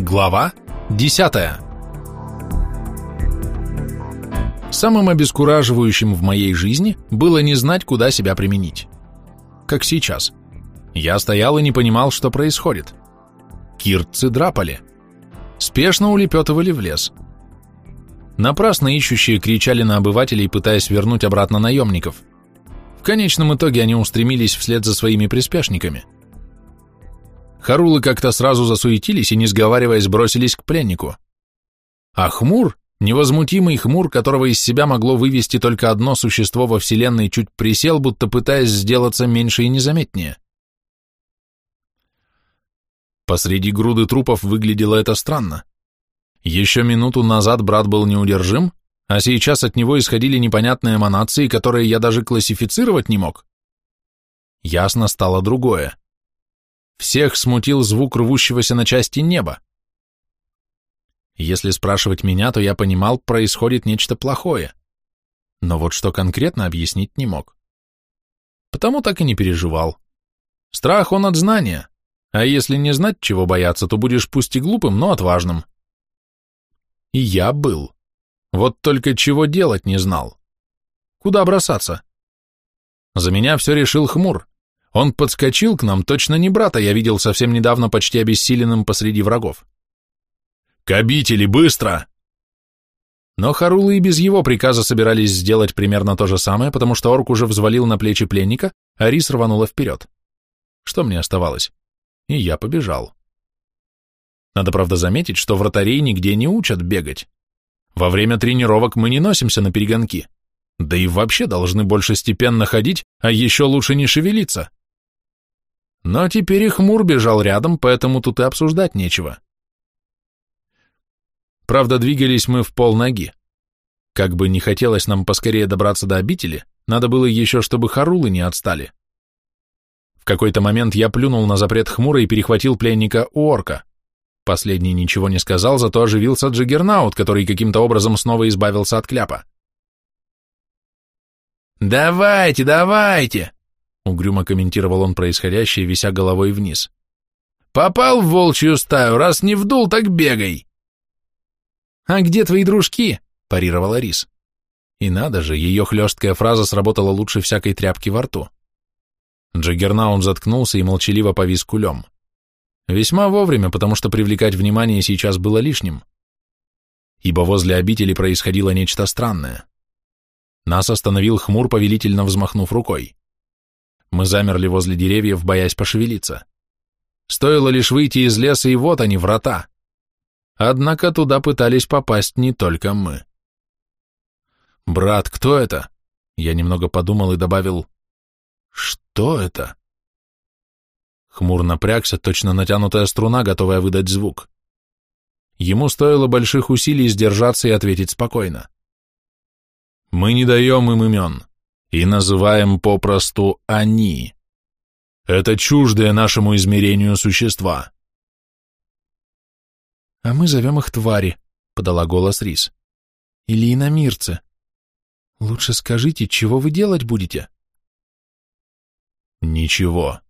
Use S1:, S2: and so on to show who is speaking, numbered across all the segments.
S1: Глава 10 Самым обескураживающим в моей жизни было не знать, куда себя применить. Как сейчас. Я стоял и не понимал, что происходит. Киртцы драпали. Спешно улепетывали в лес. Напрасно ищущие кричали на обывателей, пытаясь вернуть обратно наемников. В конечном итоге они устремились вслед за своими приспешниками – Харулы как-то сразу засуетились и, не сговариваясь, бросились к пленнику. А хмур, невозмутимый хмур, которого из себя могло вывести только одно существо во Вселенной, чуть присел, будто пытаясь сделаться меньше и незаметнее. Посреди груды трупов выглядело это странно. Еще минуту назад брат был неудержим, а сейчас от него исходили непонятные эманации, которые я даже классифицировать не мог. Ясно стало другое. Всех смутил звук рвущегося на части неба. Если спрашивать меня, то я понимал, происходит нечто плохое. Но вот что конкретно объяснить не мог. Потому так и не переживал. Страх он от знания, а если не знать, чего бояться, то будешь пусть и глупым, но отважным. И я был. Вот только чего делать не знал. Куда бросаться? За меня все решил хмур. Он подскочил к нам, точно не брата, я видел совсем недавно почти обессиленным посреди врагов. «К обители, быстро!» Но Харулы и без его приказа собирались сделать примерно то же самое, потому что орк уже взвалил на плечи пленника, а Рис рванула вперед. Что мне оставалось? И я побежал. Надо, правда, заметить, что вратарей нигде не учат бегать. Во время тренировок мы не носимся на перегонки. Да и вообще должны больше степенно ходить, а еще лучше не шевелиться. Но теперь и хмур бежал рядом, поэтому тут и обсуждать нечего. Правда, двигались мы в полноги. Как бы не хотелось нам поскорее добраться до обители, надо было еще, чтобы харулы не отстали. В какой-то момент я плюнул на запрет хмура и перехватил пленника у орка. Последний ничего не сказал, зато оживился Джиггернаут, который каким-то образом снова избавился от кляпа. «Давайте, давайте!» Угрюмо комментировал он происходящее, вися головой вниз. «Попал в волчью стаю, раз не вдул, так бегай!» «А где твои дружки?» – парировала Рис. И надо же, ее хлесткая фраза сработала лучше всякой тряпки во рту. Джаггернаун заткнулся и молчаливо повис кулем. Весьма вовремя, потому что привлекать внимание сейчас было лишним. Ибо возле обители происходило нечто странное. Нас остановил хмур, повелительно взмахнув рукой. Мы замерли возле деревьев, боясь пошевелиться. Стоило лишь выйти из леса, и вот они, врата. Однако туда пытались попасть не только мы. «Брат, кто это?» Я немного подумал и добавил, «Что это?» Хмур напрягся, точно натянутая струна, готовая выдать звук. Ему стоило больших усилий сдержаться и ответить спокойно. «Мы не даем им имен и называем попросту «они». Это чуждые нашему измерению существа.
S2: «А мы зовем их твари», — подала голос Рис. «Или иномирцы. Лучше скажите, чего вы делать будете?»
S1: «Ничего».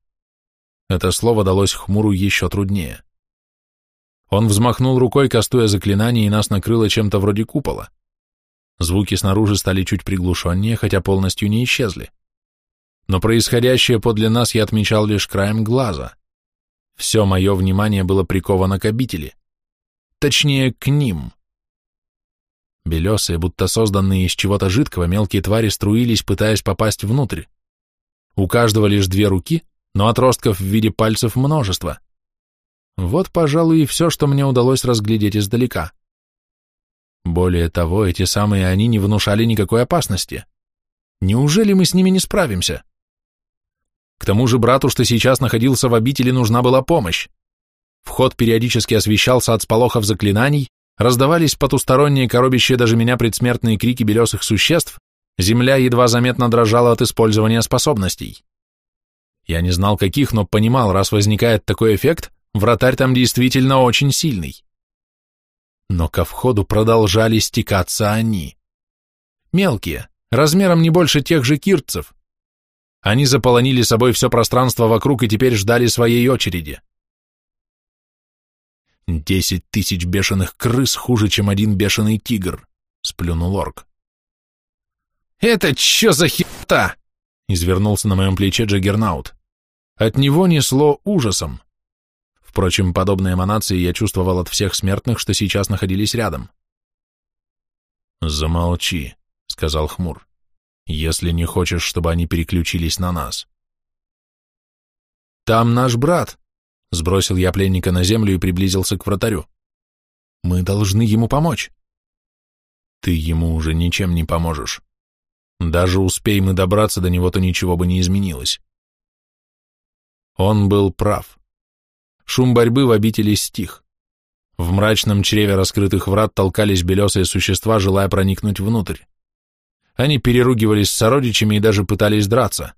S1: Это слово далось хмуру еще труднее. Он взмахнул рукой, кастуя заклинание, и нас накрыло чем-то вроде купола. Звуки снаружи стали чуть приглушеннее, хотя полностью не исчезли. Но происходящее подле нас я отмечал лишь краем глаза. Все мое внимание было приковано к обители. Точнее, к ним. Белесые, будто созданные из чего-то жидкого, мелкие твари струились, пытаясь попасть внутрь. У каждого лишь две руки, но отростков в виде пальцев множество. Вот, пожалуй, и все, что мне удалось разглядеть издалека. Более того, эти самые они не внушали никакой опасности. Неужели мы с ними не справимся? К тому же брату, что сейчас находился в обители, нужна была помощь. Вход периодически освещался от сполохов заклинаний, раздавались потусторонние, коробящие даже меня предсмертные крики белесых существ, земля едва заметно дрожала от использования способностей. Я не знал каких, но понимал, раз возникает такой эффект, вратарь там действительно очень сильный но ко входу продолжали стекаться они. Мелкие, размером не больше тех же кирцев. Они заполонили собой все пространство вокруг и теперь ждали своей очереди. Десять тысяч бешеных крыс хуже, чем один бешеный тигр, сплюнул орк.
S2: Это чё за херта? Извернулся на моем плече Джаггернаут. От него несло ужасом. Впрочем, подобные эманации я чувствовал от всех смертных, что сейчас находились рядом.
S1: «Замолчи», — сказал Хмур, — «если не хочешь, чтобы они переключились на нас».
S2: «Там наш брат», — сбросил я пленника на землю и приблизился к вратарю. «Мы должны ему помочь».
S1: «Ты ему уже ничем не поможешь. Даже успей мы добраться до него, то ничего бы не изменилось». Он был прав. Шум борьбы в обители стих. В мрачном чреве раскрытых врат толкались белесые существа, желая проникнуть внутрь. Они переругивались с сородичами и даже пытались драться.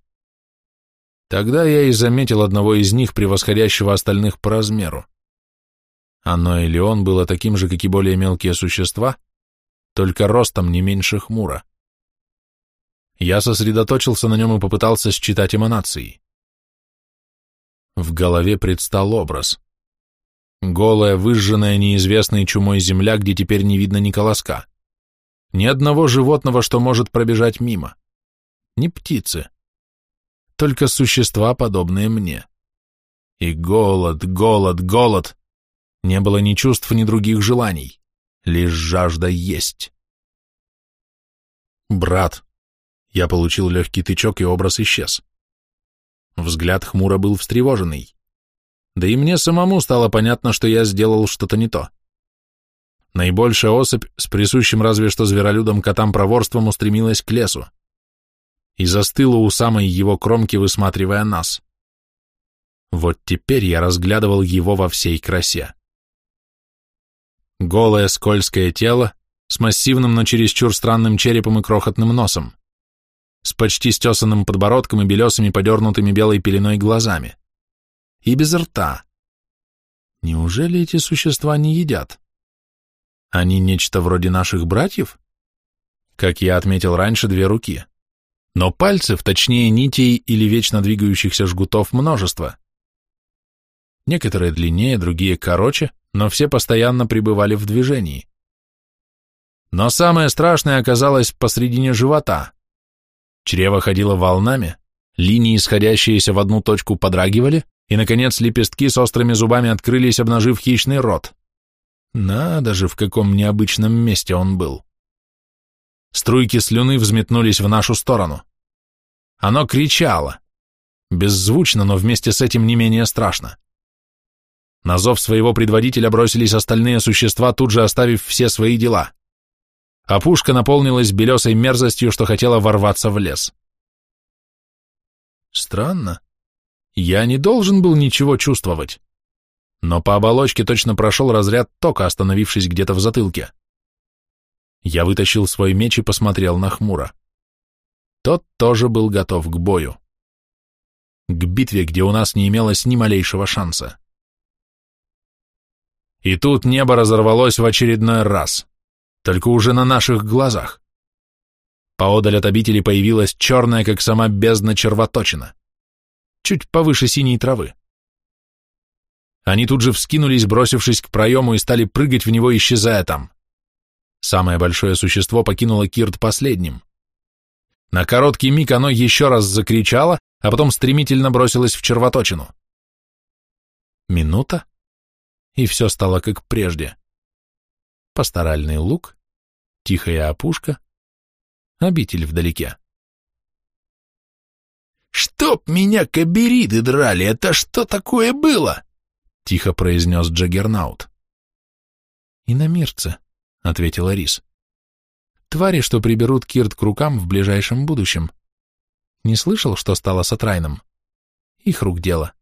S1: Тогда я и заметил одного из них, превосходящего остальных по размеру. Оно или он было таким же, как и более мелкие существа, только ростом не меньше хмура. Я сосредоточился на нем и попытался считать эманации. В голове предстал образ. Голая, выжженная неизвестной чумой земля, где теперь не видно ни колоска. Ни одного животного, что может пробежать мимо. Ни птицы. Только существа, подобные мне. И голод, голод, голод. Не было ни чувств, ни других желаний. Лишь жажда есть. Брат. Я получил легкий тычок, и образ исчез. Взгляд хмуро был встревоженный. Да и мне самому стало понятно, что я сделал что-то не то. Наибольшая особь с присущим разве что зверолюдом котам проворством устремилась к лесу и застыла у самой его кромки, высматривая нас. Вот теперь я разглядывал его во всей красе. Голое скользкое тело с массивным, но чересчур странным черепом и крохотным носом, с почти стесанным подбородком и белесыми, подернутыми белой пеленой глазами и без рта. Неужели эти существа не едят? Они нечто вроде наших братьев? Как я отметил раньше, две руки. Но пальцев, точнее нитей или вечно двигающихся жгутов множество. Некоторые длиннее, другие короче, но все постоянно пребывали в движении. Но самое страшное оказалось посредине живота. Чрево ходило волнами, линии, сходящиеся в одну точку, подрагивали, и, наконец, лепестки с острыми зубами открылись, обнажив хищный рот. Надо же, в каком необычном месте он был. Струйки слюны взметнулись в нашу сторону. Оно кричало. Беззвучно, но вместе с этим не менее страшно. На зов своего предводителя бросились остальные существа, тут же оставив все свои дела. А пушка наполнилась белесой мерзостью, что хотела ворваться в лес. Странно. Я не должен был ничего чувствовать. Но по оболочке точно прошел разряд тока, остановившись где-то в затылке. Я вытащил свой меч и посмотрел на Хмура. Тот тоже был готов к бою. К битве, где у нас не имелось ни малейшего шанса. И тут небо разорвалось в очередной раз, только уже на наших глазах. Поодаль от обители появилась черная, как сама бездна червоточина чуть повыше синей травы. Они тут же вскинулись, бросившись к проему, и стали прыгать в него, исчезая там. Самое большое существо покинуло Кирт последним. На короткий миг оно еще раз закричало, а потом стремительно бросилось в червоточину. Минута, и все стало как прежде. Пасторальный луг, тихая опушка, обитель вдалеке.
S3: «Чтоб меня кабериды драли, это что такое было?» — тихо произнес Джаггернаут.
S2: «Иномирцы», — ответила Рис. «Твари, что приберут Кирт к рукам в ближайшем будущем. Не слышал, что стало с Атрайном? Их рук дело.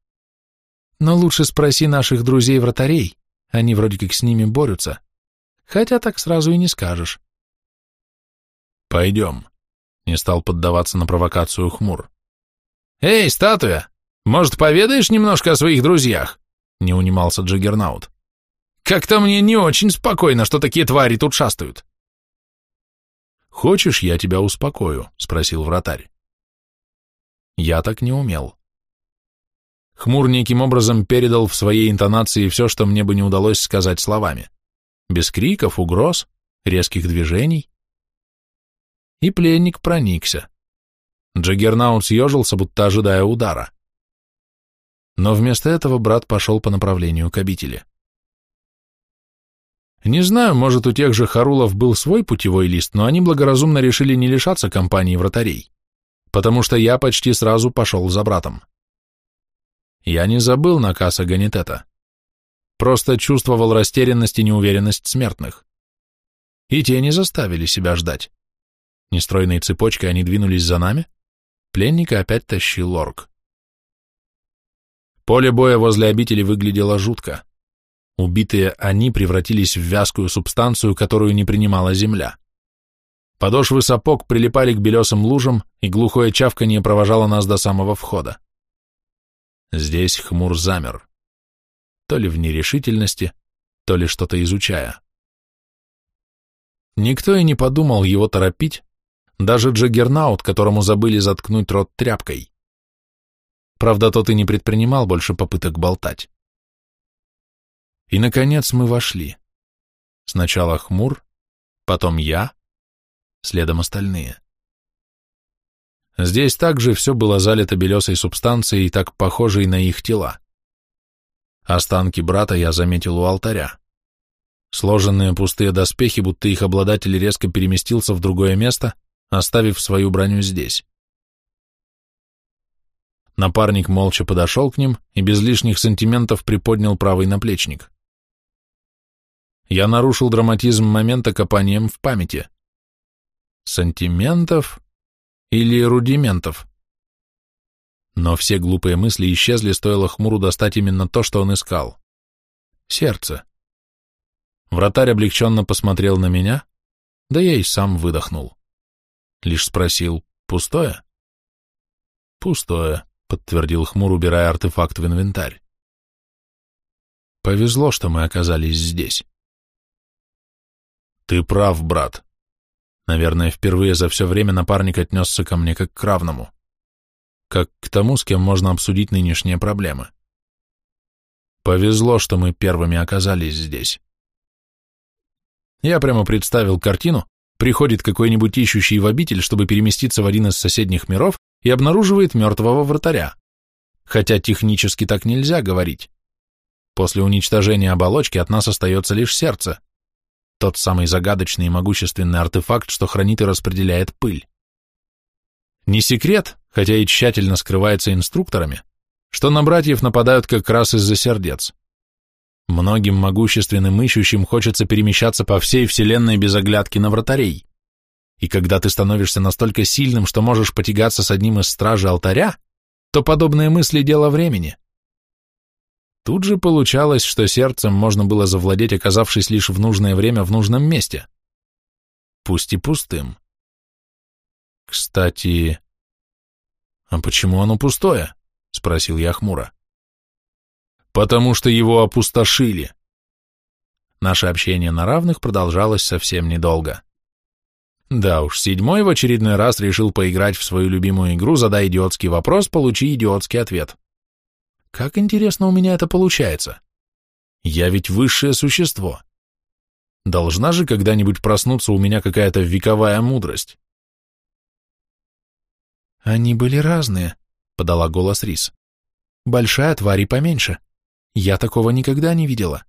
S2: Но лучше спроси наших друзей-вратарей, они вроде как с ними борются. Хотя так сразу и не скажешь».
S1: «Пойдем», — не стал поддаваться на провокацию Хмур.
S3: «Эй, статуя, может, поведаешь немножко о своих друзьях?» — не унимался Джаггернаут. «Как-то мне не очень спокойно, что такие твари тут шастают».
S1: «Хочешь, я тебя успокою?» — спросил вратарь. Я так не умел. Хмур неким образом передал в своей интонации все, что мне бы не удалось сказать словами. Без криков, угроз, резких движений. И пленник проникся. Джаггернаут съежился, будто ожидая удара. Но вместо этого брат пошел по направлению к обители. Не знаю, может, у тех же Харулов был свой путевой лист, но они благоразумно решили не лишаться компании вратарей, потому что я почти сразу пошел за братом. Я не забыл наказ Аганитета. Просто чувствовал растерянность и неуверенность смертных. И те не заставили себя ждать. Нестройной цепочкой они двинулись за нами. Пленника опять тащил орк. Поле боя возле обители выглядело жутко. Убитые они превратились в вязкую субстанцию, которую не принимала земля. Подошвы сапог прилипали к белесым лужам, и глухое чавканье провожало нас до самого входа. Здесь хмур замер. То ли в нерешительности, то ли что-то изучая. Никто и не подумал его торопить, даже Джаггернаут, которому забыли заткнуть рот тряпкой. Правда, тот и не предпринимал больше попыток болтать. И, наконец, мы вошли. Сначала Хмур, потом я, следом остальные. Здесь также все было залито белесой субстанцией, так похожей на их тела. Останки брата я заметил у алтаря. Сложенные пустые доспехи, будто их обладатель резко переместился в другое место, оставив свою броню здесь. Напарник молча подошел к ним и без лишних сантиментов приподнял правый наплечник. Я нарушил драматизм момента копанием в памяти. Сантиментов или рудиментов? Но все глупые мысли исчезли, стоило хмуру достать именно то, что он искал. Сердце. Вратарь облегченно посмотрел на меня, да я и сам выдохнул. Лишь спросил, пустое? Пустое, подтвердил хмур, убирая артефакт в инвентарь. Повезло, что мы оказались здесь. Ты прав, брат. Наверное, впервые за все время напарник отнесся ко мне как к равному. Как к тому, с кем можно обсудить нынешние проблемы. Повезло, что мы первыми оказались здесь. Я прямо представил картину, приходит какой-нибудь ищущий в обитель, чтобы переместиться в один из соседних миров, и обнаруживает мертвого вратаря. Хотя технически так нельзя говорить. После уничтожения оболочки от нас остается лишь сердце тот самый загадочный и могущественный артефакт, что хранит и распределяет пыль. Не секрет, хотя и тщательно скрывается инструкторами, что на братьев нападают как раз из-за сердец. Многим могущественным ищущим хочется перемещаться по всей вселенной без оглядки на вратарей. И когда ты становишься настолько сильным, что можешь потягаться с одним из стражей алтаря, то подобные мысли – дело времени. Тут же получалось, что сердцем можно было завладеть, оказавшись лишь в нужное время в нужном месте. Пусть и пустым. Кстати, а почему оно пустое? Спросил я хмуро. Потому что его опустошили. Наше общение на равных продолжалось совсем недолго. Да уж, седьмой в очередной раз решил поиграть в свою любимую игру, задай идиотский вопрос, получи идиотский ответ. Как интересно у меня это получается. Я ведь высшее существо. Должна же когда-нибудь проснуться у меня какая-то вековая мудрость.
S2: Они были разные, подала голос Рис. Большая тварь и поменьше. Я такого никогда не видела.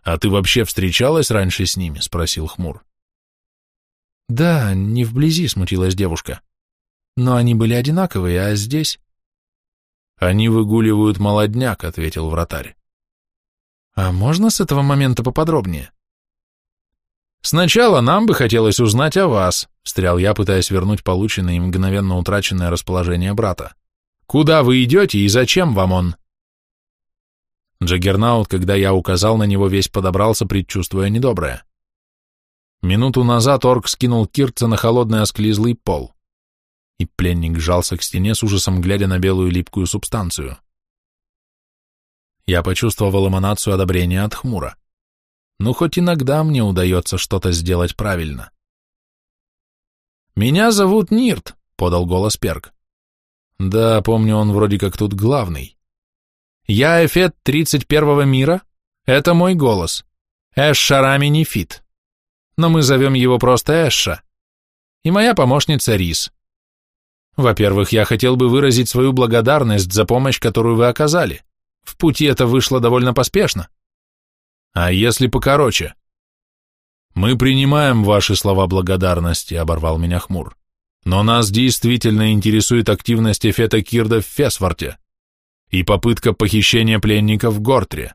S1: А ты вообще встречалась раньше с ними? спросил Хмур.
S2: Да, не вблизи, смутилась девушка. Но они были одинаковые, а здесь...
S1: «Они выгуливают молодняк», — ответил вратарь.
S2: «А можно с этого момента поподробнее?»
S1: «Сначала нам бы хотелось узнать о вас», — встрял я, пытаясь вернуть полученное и мгновенно утраченное расположение брата. «Куда вы идете и зачем вам он?» Джаггернаут, когда я указал на него, весь подобрался, предчувствуя недоброе. Минуту назад орк скинул Кирца на холодный осклизлый пол и пленник сжался к стене с ужасом, глядя на белую липкую субстанцию. Я почувствовал эманацию одобрения от хмура. Ну, хоть иногда мне удается что-то сделать правильно. «Меня зовут Нирт», — подал голос Перк. Да, помню, он вроде как тут главный. Я Эфет 31-го мира, это мой голос. Эш Шарами Нефит. Но мы зовем его просто Эша. И моя помощница Рис. Во-первых, я хотел бы выразить свою благодарность за помощь, которую вы оказали. В пути это вышло довольно поспешно. А если покороче? Мы принимаем ваши слова благодарности, оборвал меня хмур. Но нас действительно интересует активность Эфета Кирда в Фесфорте и попытка похищения пленника в Гортре.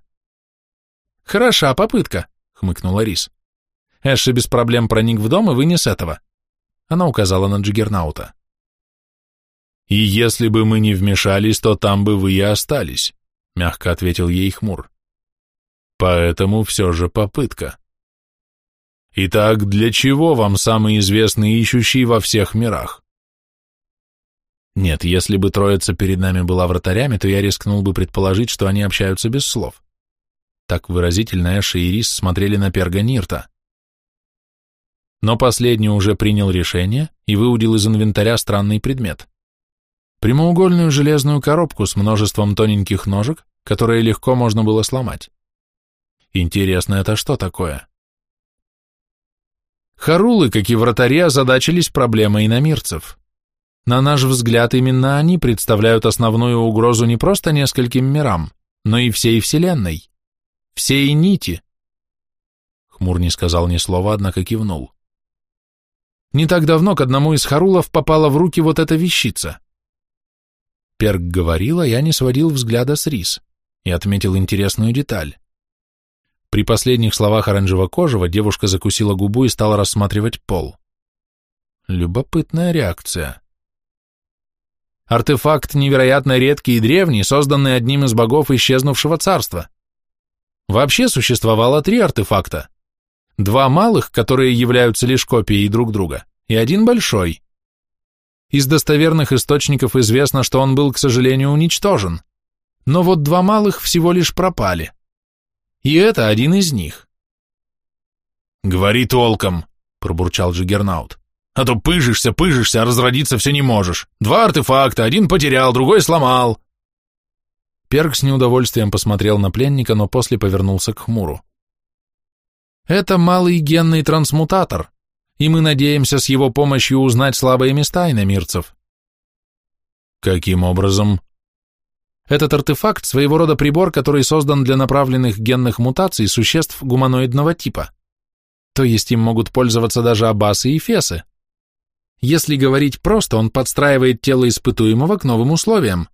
S2: Хороша попытка, хмыкнула Рис. Эши без проблем проник в дом и вынес этого. Она указала на Джиггернаута.
S1: «И если бы мы не вмешались, то там бы вы и остались», — мягко ответил ей хмур. «Поэтому все же попытка». Итак, для чего вам самый известный ищущий во всех мирах?
S2: Нет, если бы троица перед нами была вратарями, то я рискнул бы предположить, что они общаются без слов. Так выразительно Эша и Рис смотрели на Перга Нирта. Но последний уже принял решение и выудил из инвентаря странный предмет. Прямоугольную железную коробку с множеством тоненьких ножек, которые легко можно было сломать. Интересно, это что такое? Харулы, как и вратари, озадачились проблемой иномирцев. На наш взгляд, именно они представляют основную угрозу не просто нескольким мирам, но и всей Вселенной. Всей нити. Хмур не сказал ни слова, однако кивнул. Не так давно к одному из Харулов попала в руки вот эта вещица. Перк говорила, я не сводил взгляда с Рис и отметил интересную деталь. При последних словах оранжево-кожего девушка закусила губу и стала рассматривать пол. Любопытная реакция. Артефакт невероятно редкий и древний, созданный одним из богов исчезнувшего царства. Вообще существовало три артефакта. Два малых, которые являются лишь копией друг друга, и один большой. Из достоверных источников известно, что он был, к сожалению, уничтожен. Но вот два малых всего лишь пропали. И это один из них.
S3: «Говори толком», — пробурчал Джиггернаут. «А то пыжишься, пыжишься, а разродиться все не можешь. Два артефакта, один потерял, другой сломал».
S2: Перк с неудовольствием посмотрел на пленника, но после повернулся к Хмуру. «Это малый генный трансмутатор, и мы надеемся с его помощью узнать слабые места иномирцев».
S1: «Каким образом?»
S2: Этот артефакт – своего рода прибор, который создан для направленных генных мутаций существ гуманоидного типа. То есть им могут пользоваться даже абасы и фесы. Если говорить просто, он подстраивает тело испытуемого к новым условиям.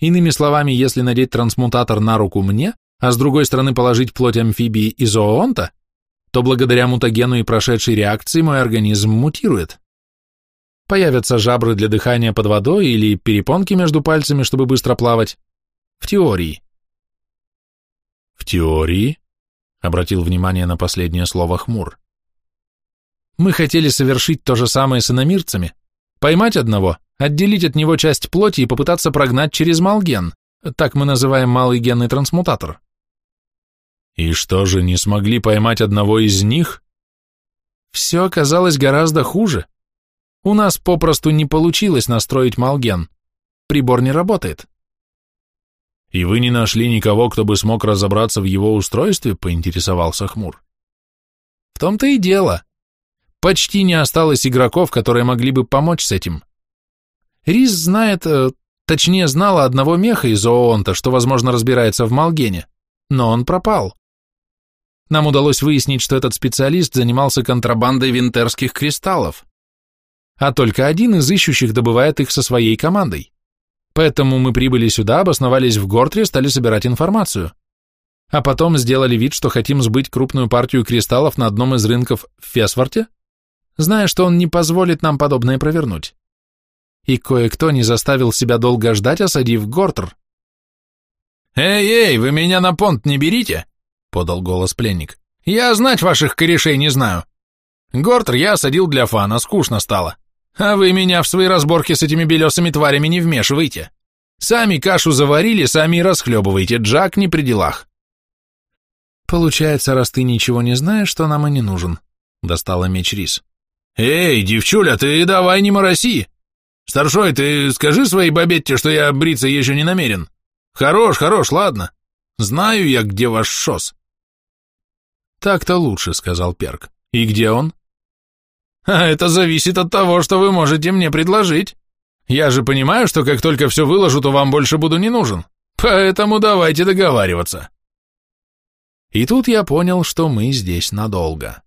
S2: Иными словами, если надеть трансмутатор на руку мне, а с другой стороны положить плоть амфибии и зоонта, то благодаря мутагену и прошедшей реакции мой организм мутирует. Появятся жабры для дыхания под водой или перепонки между пальцами, чтобы быстро плавать. В теории.
S1: В теории? Обратил внимание на последнее слово Хмур.
S2: Мы хотели совершить то же самое с иномирцами. Поймать одного, отделить от него часть плоти и попытаться прогнать через малген. Так мы называем малый генный трансмутатор.
S1: И что же, не смогли поймать одного из них?
S2: Все оказалось гораздо хуже. У нас попросту не получилось настроить Малген. Прибор не работает.
S1: И вы не нашли никого, кто бы смог разобраться в его устройстве, поинтересовался Хмур.
S2: В том-то и дело. Почти не осталось игроков, которые могли бы помочь с этим. Рис знает, э, точнее знала одного меха из Оонта, что, возможно, разбирается в Малгене, но он пропал. Нам удалось выяснить, что этот специалист занимался контрабандой винтерских кристаллов а только один из ищущих добывает их со своей командой. Поэтому мы прибыли сюда, обосновались в Гортре, стали собирать информацию. А потом сделали вид, что хотим сбыть крупную партию кристаллов на одном из рынков в Фесворте, зная, что он не позволит нам подобное провернуть. И кое-кто не заставил себя долго ждать, осадив Гортр.
S3: «Эй-эй, вы меня на понт не берите!» — подал голос пленник. «Я знать ваших корешей не знаю. Гортр я осадил для фана, скучно стало. А вы меня в свои разборки с этими белесыми тварями не вмешивайте. Сами кашу заварили, сами и расхлебывайте, Джак не при делах.
S2: Получается, раз ты ничего не знаешь, что нам и не нужен, достала меч Рис.
S3: Эй, девчуля, ты давай не мороси. Старшой, ты скажи своей бабетте, что я бриться еще не намерен. Хорош, хорош, ладно. Знаю я, где ваш шос.
S1: Так-то лучше, сказал Перк. И где он?
S3: А это зависит от того, что вы можете мне предложить. Я же понимаю, что как только все выложу, то вам больше буду не нужен. Поэтому давайте договариваться.
S1: И тут я понял, что мы здесь надолго.